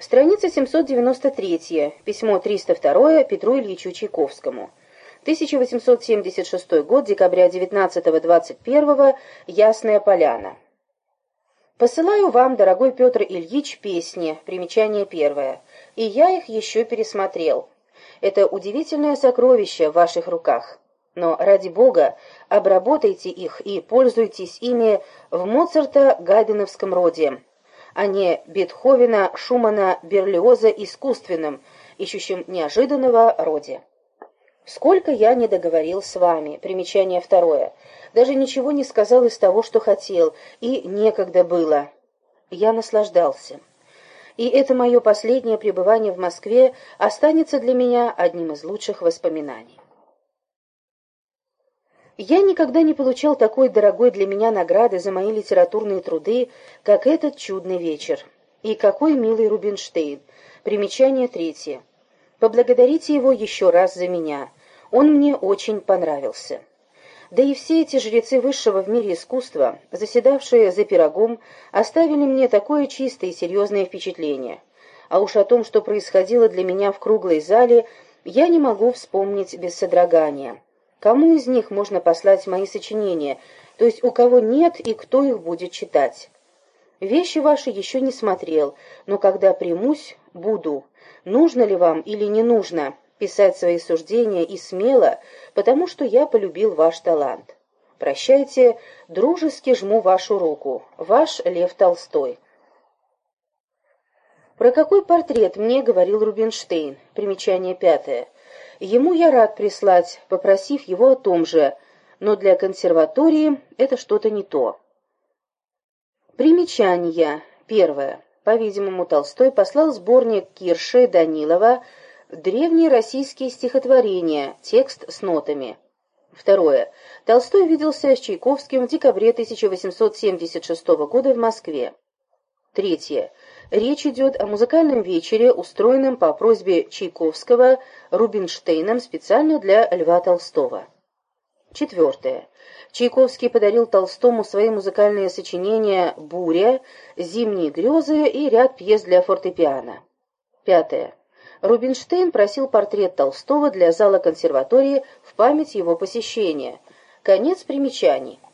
Страница 793, письмо 302 Петру Ильичу Чайковскому. 1876 год, декабря 19-21, Ясная Поляна. Посылаю вам, дорогой Петр Ильич, песни, примечание первое, и я их еще пересмотрел. Это удивительное сокровище в ваших руках. Но, ради Бога, обработайте их и пользуйтесь ими в Моцарта-Гайденовском роде а не Бетховена, Шумана, Берлиоза искусственным, ищущим неожиданного роде. Сколько я не договорил с вами, примечание второе, даже ничего не сказал из того, что хотел, и некогда было. Я наслаждался. И это мое последнее пребывание в Москве останется для меня одним из лучших воспоминаний. Я никогда не получал такой дорогой для меня награды за мои литературные труды, как этот чудный вечер. И какой милый Рубинштейн. Примечание третье. Поблагодарите его еще раз за меня. Он мне очень понравился. Да и все эти жрецы высшего в мире искусства, заседавшие за пирогом, оставили мне такое чистое и серьезное впечатление. А уж о том, что происходило для меня в круглой зале, я не могу вспомнить без содрогания. Кому из них можно послать мои сочинения, то есть у кого нет и кто их будет читать? Вещи ваши еще не смотрел, но когда примусь, буду. Нужно ли вам или не нужно писать свои суждения и смело, потому что я полюбил ваш талант. Прощайте, дружески жму вашу руку. Ваш Лев Толстой. Про какой портрет мне говорил Рубинштейн? Примечание пятое. Ему я рад прислать, попросив его о том же, но для консерватории это что-то не то. Примечания. Первое. По-видимому, Толстой послал сборник Кирше Данилова «Древние российские стихотворения», текст с нотами. Второе. Толстой виделся с Чайковским в декабре 1876 года в Москве. Третье. Речь идет о музыкальном вечере, устроенном по просьбе Чайковского Рубинштейном специально для Льва Толстого. Четвертое. Чайковский подарил Толстому свои музыкальные сочинения «Буря», «Зимние грезы» и ряд пьес для фортепиано. Пятое. Рубинштейн просил портрет Толстого для зала консерватории в память его посещения. Конец примечаний.